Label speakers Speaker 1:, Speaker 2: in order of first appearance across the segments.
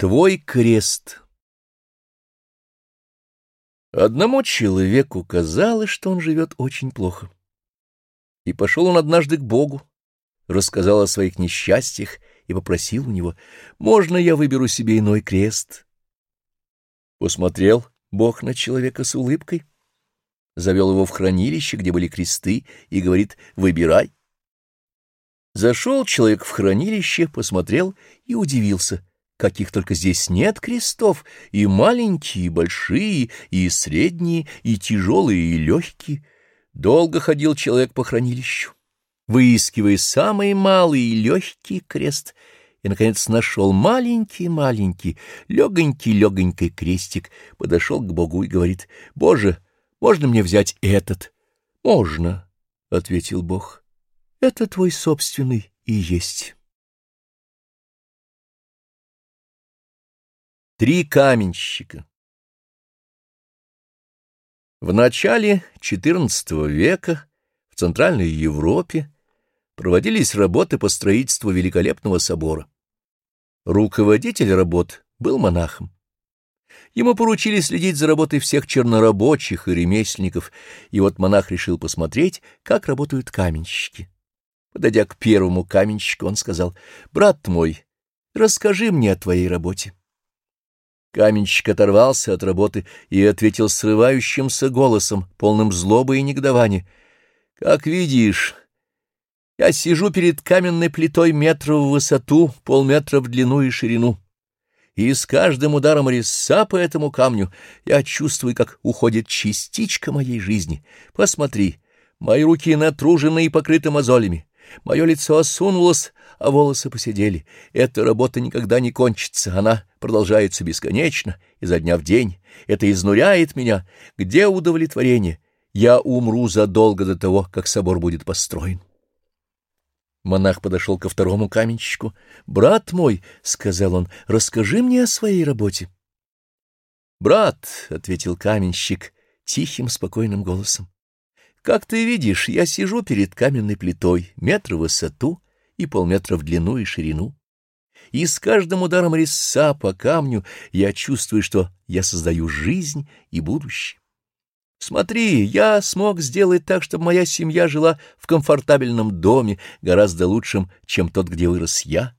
Speaker 1: Твой крест Одному человеку казалось, что он живет очень плохо. И пошел он однажды к Богу, рассказал о своих несчастьях и попросил у него, «Можно я выберу себе иной крест?» Посмотрел Бог на человека с улыбкой, завел его в хранилище, где были кресты, и говорит, «Выбирай». Зашел человек в хранилище, посмотрел и удивился — каких только здесь нет крестов, и маленькие, и большие, и средние, и тяжелые, и легкие. Долго ходил человек по хранилищу, выискивая самый малый и легкий крест, и, наконец, нашел маленький-маленький, легонький-легонький крестик, подошел к Богу и говорит, «Боже, можно мне взять этот?» «Можно», — ответил Бог, — «это твой собственный и есть». Три каменщика В начале XIV века в Центральной Европе проводились работы по строительству великолепного собора. Руководитель работ был монахом. Ему поручили следить за работой всех чернорабочих и ремесленников, и вот монах решил посмотреть, как работают каменщики. Подойдя к первому каменщику, он сказал, «Брат мой, расскажи мне о твоей работе». Каменщик оторвался от работы и ответил срывающимся голосом, полным злобы и негодования. — Как видишь, я сижу перед каменной плитой метра в высоту, полметра в длину и ширину. И с каждым ударом резца по этому камню я чувствую, как уходит частичка моей жизни. Посмотри, мои руки натружены и покрыты мозолями. Мое лицо осунулось, а волосы посидели. Эта работа никогда не кончится, она продолжается бесконечно, изо дня в день. Это изнуряет меня. Где удовлетворение? Я умру задолго до того, как собор будет построен. Монах подошел ко второму каменщику. «Брат мой», — сказал он, — «расскажи мне о своей работе». «Брат», — ответил каменщик тихим, спокойным голосом, как ты видишь, я сижу перед каменной плитой, метр в высоту и полметра в длину и ширину. И с каждым ударом резца по камню я чувствую, что я создаю жизнь и будущее. Смотри, я смог сделать так, чтобы моя семья жила в комфортабельном доме, гораздо лучшем, чем тот, где вырос я.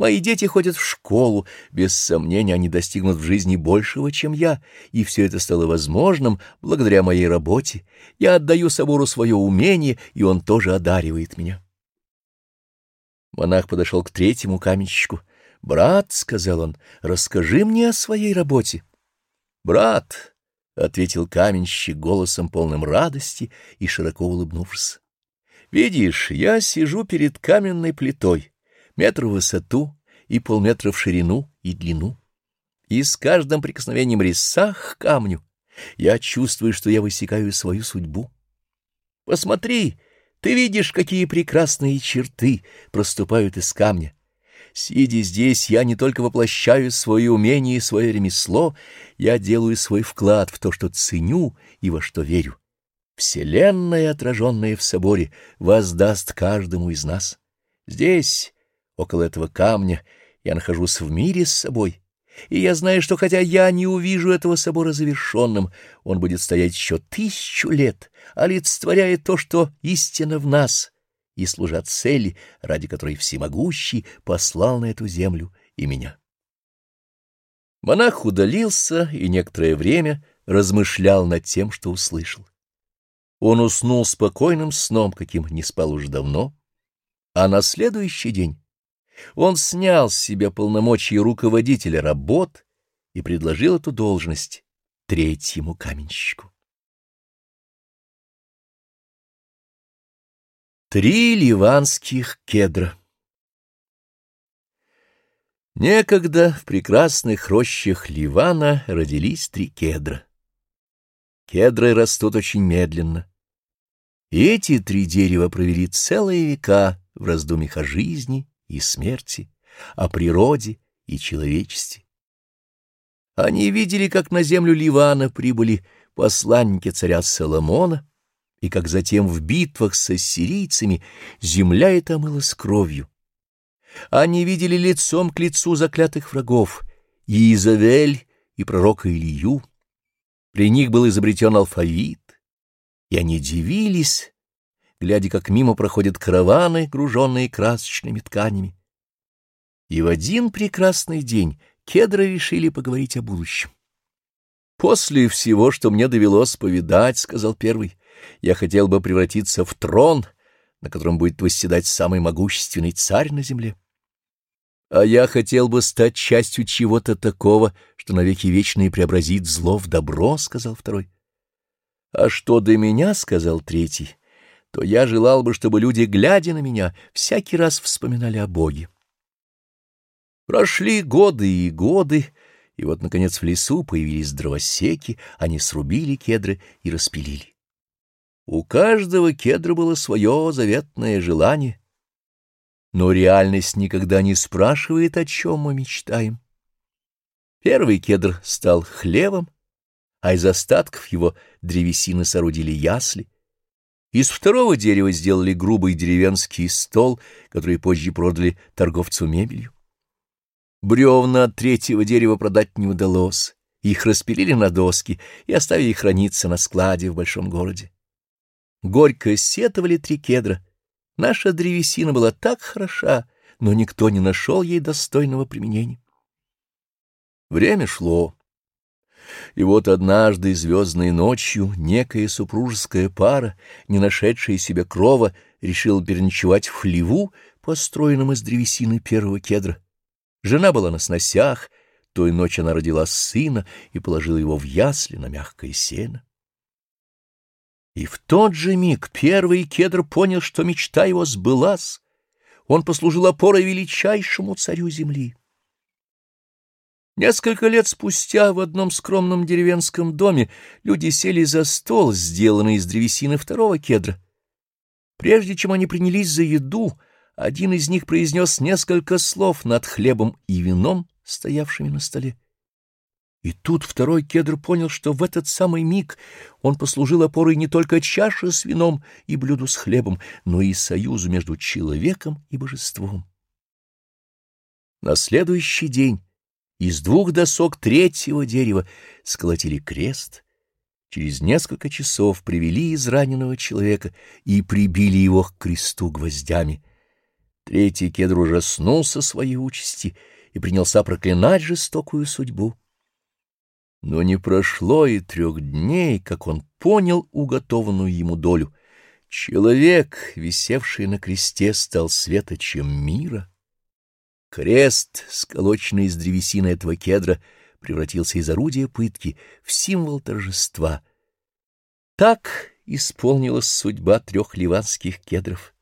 Speaker 1: Мои дети ходят в школу, без сомнения они достигнут в жизни большего, чем я, и все это стало возможным благодаря моей работе. Я отдаю собору свое умение, и он тоже одаривает меня. Монах подошел к третьему каменщику. «Брат», — сказал он, — «расскажи мне о своей работе». «Брат», — ответил каменщик голосом полным радости и широко улыбнувшись, — «видишь, я сижу перед каменной плитой» метр в высоту и полметра в ширину и длину. И с каждым прикосновением резца к камню я чувствую, что я высекаю свою судьбу. Посмотри, ты видишь, какие прекрасные черты проступают из камня. Сидя здесь, я не только воплощаю свое умение и свое ремесло, я делаю свой вклад в то, что ценю и во что верю. Вселенная, отраженная в соборе, воздаст каждому из нас. Здесь Около этого камня я нахожусь в мире с собой, и я знаю, что хотя я не увижу этого собора завершенным, он будет стоять еще тысячу лет, олицетворяя то, что истина в нас, и служа цели, ради которой всемогущий послал на эту землю и меня. Монах удалился и некоторое время размышлял над тем, что услышал. Он уснул спокойным сном, каким не спал уже давно, а на следующий день он снял с себя полномочия руководителя работ и предложил эту должность третьему каменщику. Три ливанских кедра Некогда в прекрасных рощах Ливана родились три кедра. Кедры растут очень медленно. И эти три дерева провели целые века в раздумьях о жизни и смерти, о природе и человечестве. Они видели, как на землю Ливана прибыли посланники царя Соломона, и как затем в битвах с ассирийцами земля эта омылась кровью. Они видели лицом к лицу заклятых врагов и Иезавель, и пророка Илью. При них был изобретен алфавит, и они дивились, глядя, как мимо проходят караваны, груженные красочными тканями. И в один прекрасный день кедры решили поговорить о будущем. «После всего, что мне довелось повидать, — сказал первый, — я хотел бы превратиться в трон, на котором будет восседать самый могущественный царь на земле. А я хотел бы стать частью чего-то такого, что навеки вечные преобразит зло в добро, — сказал второй. — А что до меня, — сказал третий, — то я желал бы, чтобы люди, глядя на меня, всякий раз вспоминали о Боге. Прошли годы и годы, и вот, наконец, в лесу появились дровосеки, они срубили кедры и распилили. У каждого кедра было свое заветное желание, но реальность никогда не спрашивает, о чем мы мечтаем. Первый кедр стал хлевом, а из остатков его древесины соорудили ясли. Из второго дерева сделали грубый деревенский стол, который позже продали торговцу мебелью. Бревна от третьего дерева продать не удалось. Их распилили на доски и оставили храниться на складе в большом городе. Горько сетовали три кедра. Наша древесина была так хороша, но никто не нашел ей достойного применения. Время шло. И вот однажды звездной ночью некая супружеская пара, не нашедшая себе крова, решила переночевать в хлеву, построенном из древесины первого кедра. Жена была на сносях, той ночью она родила сына и положила его в ясли на мягкое сено. И в тот же миг первый кедр понял, что мечта его сбылась. Он послужил опорой величайшему царю земли. Несколько лет спустя в одном скромном деревенском доме люди сели за стол, сделанный из древесины второго кедра. Прежде чем они принялись за еду, один из них произнес несколько слов над хлебом и вином, стоявшими на столе. И тут второй кедр понял, что в этот самый миг он послужил опорой не только чаше с вином и блюду с хлебом, но и союзу между человеком и божеством. На следующий день из двух досок третьего дерева сколотили крест, через несколько часов привели израненного человека и прибили его к кресту гвоздями — Третий кедр ужаснулся своей участи и принялся проклинать жестокую судьбу. Но не прошло и трех дней, как он понял уготованную ему долю. Человек, висевший на кресте, стал светочем мира. Крест, сколоченный из древесины этого кедра, превратился из орудия пытки в символ торжества. Так исполнилась судьба трех ливанских кедров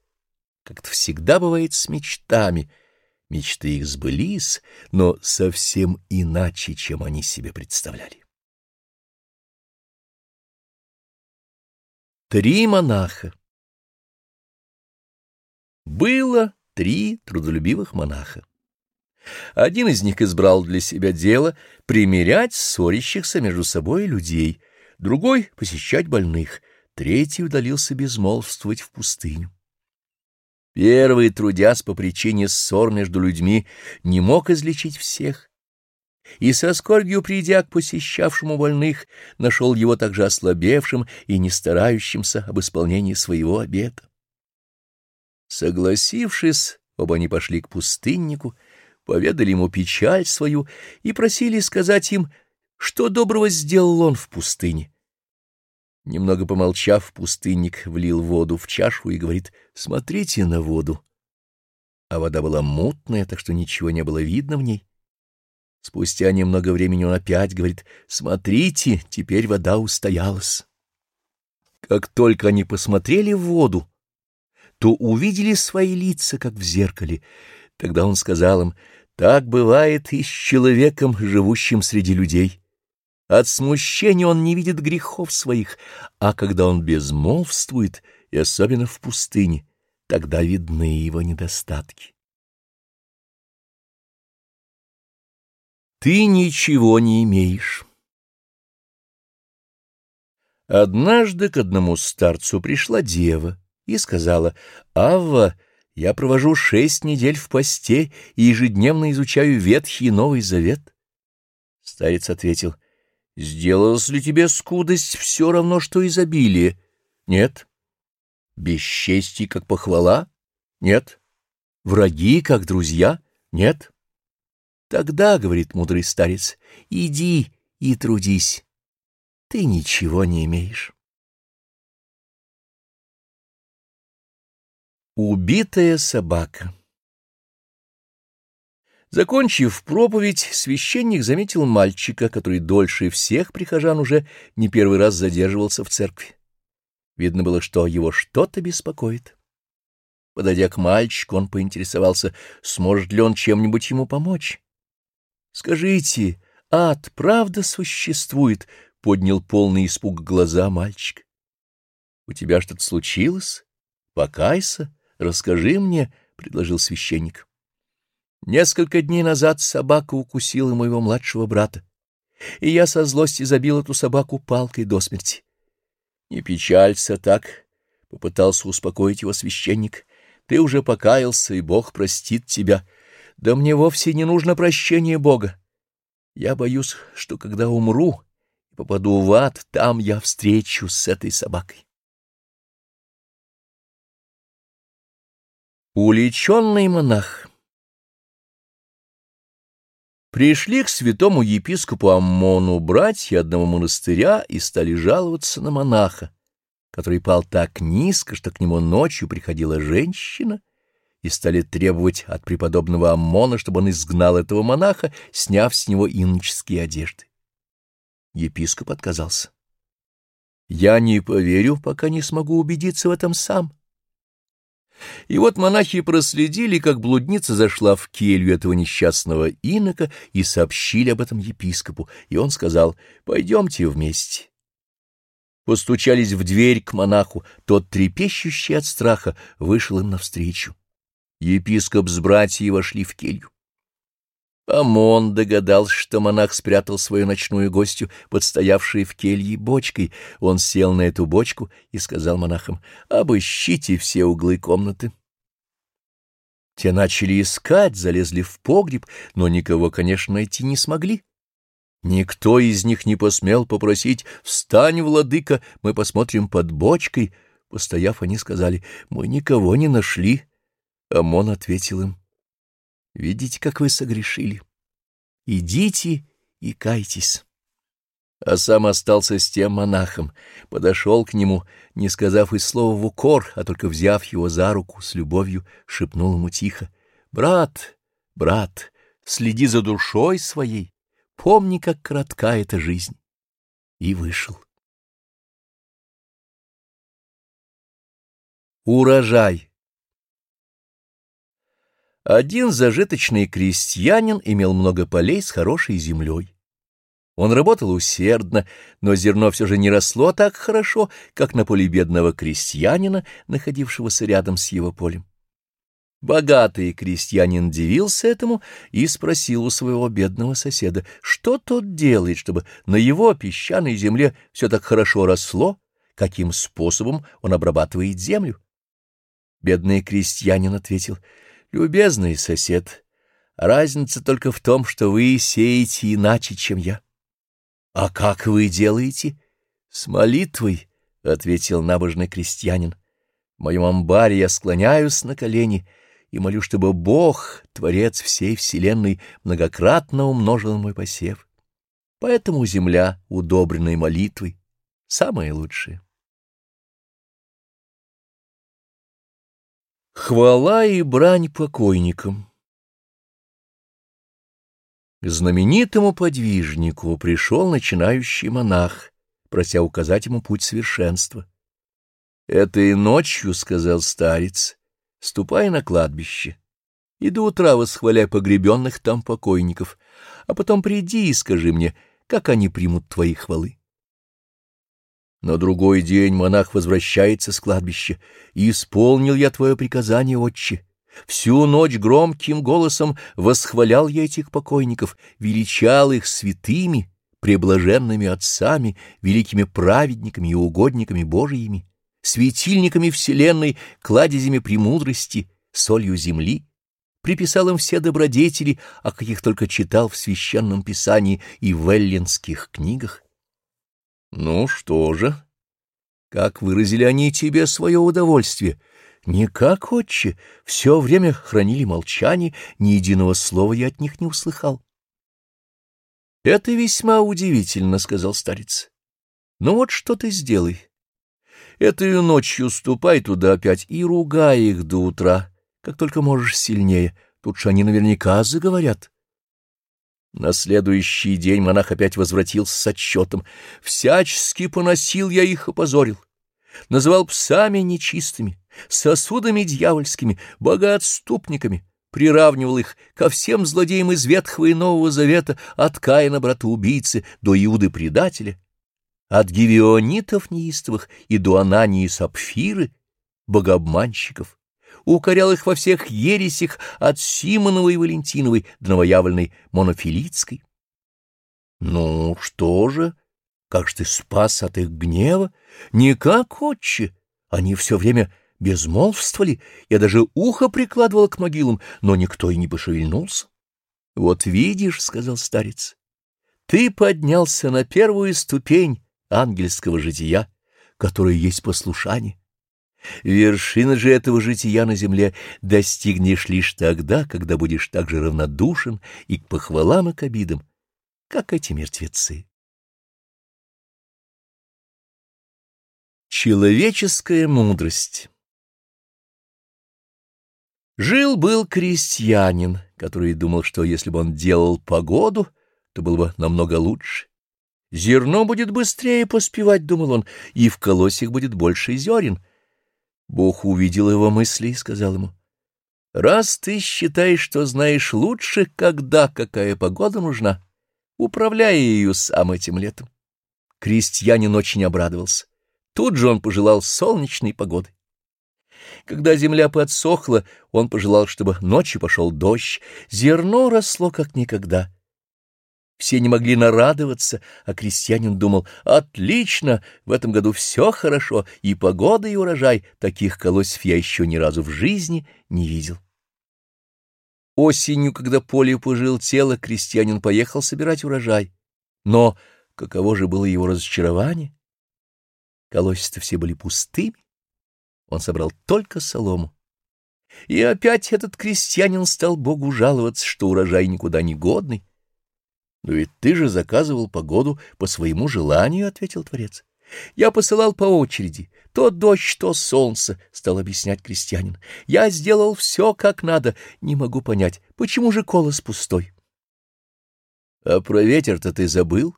Speaker 1: как это всегда бывает с мечтами. Мечты их сбылись, но совсем иначе, чем они себе представляли. Три монаха Было три трудолюбивых монаха. Один из них избрал для себя дело примирять ссорящихся между собой людей, другой — посещать больных, третий удалился безмолвствовать в пустыню. Первый, трудясь по причине ссор между людьми, не мог излечить всех. И со скорбью, придя к посещавшему больных, нашел его также ослабевшим и не старающимся об исполнении своего обета. Согласившись, оба они пошли к пустыннику, поведали ему печаль свою и просили сказать им, что доброго сделал он в пустыне. Немного помолчав, пустынник влил воду в чашу и говорит «Смотрите на воду». А вода была мутная, так что ничего не было видно в ней. Спустя немного времени он опять говорит «Смотрите, теперь вода устоялась». Как только они посмотрели в воду, то увидели свои лица, как в зеркале. Тогда он сказал им «Так бывает и с человеком, живущим среди людей». От смущения он не видит грехов своих, а когда он безмолвствует, и особенно в пустыне, тогда видны его недостатки. Ты ничего не имеешь. Однажды к одному старцу пришла дева и сказала, «Авва, я провожу шесть недель в посте и ежедневно изучаю Ветхий и Новый Завет». Старец ответил, «Сделалась ли тебе скудость все равно, что изобилие?» «Нет». «Бесчестие, как похвала?» «Нет». «Враги, как друзья?» «Нет». «Тогда, — говорит мудрый старец, — иди и трудись. Ты ничего не имеешь». Убитая собака Закончив проповедь, священник заметил мальчика, который дольше всех прихожан уже не первый раз задерживался в церкви. Видно было, что его что-то беспокоит. Подойдя к мальчику, он поинтересовался, сможет ли он чем-нибудь ему помочь. — Скажите, ад правда существует? — поднял полный испуг глаза мальчик. — У тебя что-то случилось? Покайся, расскажи мне, — предложил священник. Несколько дней назад собака укусила моего младшего брата, и я со злости забил эту собаку палкой до смерти. — Не печалься так, — попытался успокоить его священник. — Ты уже покаялся, и Бог простит тебя. Да мне вовсе не нужно прощения Бога. Я боюсь, что когда умру и попаду в ад, там я встречусь с этой собакой. Уличенный монах Пришли к святому епископу Аммону братья одного монастыря и стали жаловаться на монаха, который пал так низко, что к нему ночью приходила женщина, и стали требовать от преподобного Аммона, чтобы он изгнал этого монаха, сняв с него иноческие одежды. Епископ отказался. «Я не поверю, пока не смогу убедиться в этом сам». И вот монахи проследили, как блудница зашла в келью этого несчастного инока и сообщили об этом епископу, и он сказал «Пойдемте вместе». Постучались в дверь к монаху, тот, трепещущий от страха, вышел им навстречу. Епископ с братьей вошли в келью. Амон догадался, что монах спрятал свою ночную гостью под стоявшей в келье бочкой. Он сел на эту бочку и сказал монахам, «Обыщите все углы комнаты». Те начали искать, залезли в погреб, но никого, конечно, найти не смогли. Никто из них не посмел попросить «Встань, владыка, мы посмотрим под бочкой». Постояв, они сказали «Мы никого не нашли». Амон ответил им Видите, как вы согрешили. Идите и кайтесь. А сам остался с тем монахом, подошел к нему, не сказав и слова в укор, а только взяв его за руку с любовью, шепнул ему тихо. «Брат, брат, следи за душой своей, помни, как коротка эта жизнь». И вышел. Урожай один зажиточный крестьянин имел много полей с хорошей землей. Он работал усердно, но зерно все же не росло так хорошо, как на поле бедного крестьянина, находившегося рядом с его полем. Богатый крестьянин дивился этому и спросил у своего бедного соседа, что тот делает, чтобы на его песчаной земле все так хорошо росло, каким способом он обрабатывает землю. Бедный крестьянин ответил — Любезный сосед, разница только в том, что вы сеете иначе, чем я. — А как вы делаете? — С молитвой, — ответил набожный крестьянин. — В моем амбаре я склоняюсь на колени и молю, чтобы Бог, Творец всей вселенной, многократно умножил мой посев. Поэтому земля, удобренная молитвой, самая лучшая. Хвала и брань покойникам К знаменитому подвижнику пришел начинающий монах, прося указать ему путь совершенства. «Этой ночью, — сказал старец, — ступай на кладбище, и до утра восхваляй погребенных там покойников, а потом приди и скажи мне, как они примут твои хвалы». На другой день монах возвращается с кладбища. Исполнил я твое приказание, отче. Всю ночь громким голосом восхвалял я этих покойников, величал их святыми, преблаженными отцами, великими праведниками и угодниками Божиими, светильниками вселенной, кладезями премудрости, солью земли, приписал им все добродетели, о каких только читал в священном писании и в эллинских книгах. Ну что же, как выразили они тебе свое удовольствие? Никак, отче, все время хранили молчание, ни единого слова я от них не услыхал. — Это весьма удивительно, — сказал старец. — Ну вот что ты сделай. Этой ночью ступай туда опять и ругай их до утра, как только можешь сильнее. Тут же они наверняка заговорят. На следующий день монах опять возвратился с отчетом. Всячески поносил я их, опозорил. Называл псами нечистыми, сосудами дьявольскими, богоотступниками, приравнивал их ко всем злодеям из Ветхого и Нового Завета, от Каина, брата-убийцы, до Иуды-предателя от гивионитов неистовых и до Анании и Сапфиры, богообманщиков, укорял их во всех ересях от Симоновой и Валентиновой до новоявленной Монофилитской. Ну, что же, как же ты спас от их гнева? Никак, отче, они все время безмолвствовали, я даже ухо прикладывал к могилам, но никто и не пошевельнулся. — Вот видишь, — сказал старец, — ты поднялся на первую ступень, ангельского жития, которое есть послушание. Вершина же этого жития на земле достигнешь лишь тогда, когда будешь так же равнодушен и к похвалам, и к обидам, как эти мертвецы. Человеческая мудрость Жил-был крестьянин, который думал, что если бы он делал погоду, то было бы намного лучше. Зерно будет быстрее поспевать, — думал он, — и в колосьях будет больше зерен. Бог увидел его мысли и сказал ему, — раз ты считаешь, что знаешь лучше, когда какая погода нужна, управляй ее сам этим летом. Крестьянин очень обрадовался. Тут же он пожелал солнечной погоды. Когда земля подсохла, он пожелал, чтобы ночью пошел дождь, зерно росло как никогда — все не могли нарадоваться, а крестьянин думал, отлично, в этом году все хорошо, и погода, и урожай, таких колосьев я еще ни разу в жизни не видел. Осенью, когда поле пожелтело, крестьянин поехал собирать урожай. Но каково же было его разочарование? Колосья все были пустыми, он собрал только солому. И опять этот крестьянин стал Богу жаловаться, что урожай никуда не годный. «Но ведь ты же заказывал погоду по своему желанию», — ответил Творец. «Я посылал по очереди, то дождь, то солнце», — стал объяснять крестьянин. «Я сделал все как надо, не могу понять, почему же колос пустой?» «А про ветер-то ты забыл,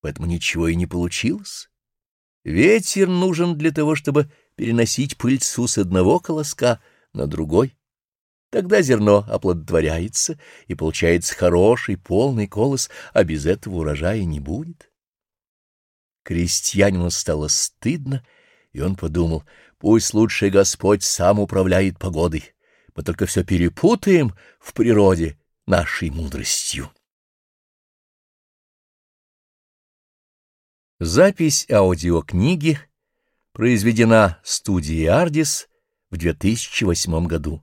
Speaker 1: поэтому ничего и не получилось. Ветер нужен для того, чтобы переносить пыльцу с одного колоска на другой». Тогда зерно оплодотворяется, и получается хороший, полный колос, а без этого урожая не будет. Крестьянину стало стыдно, и он подумал, пусть лучше Господь сам управляет погодой, мы только все перепутаем в природе нашей мудростью. Запись аудиокниги произведена студией «Ардис» в 2008 году.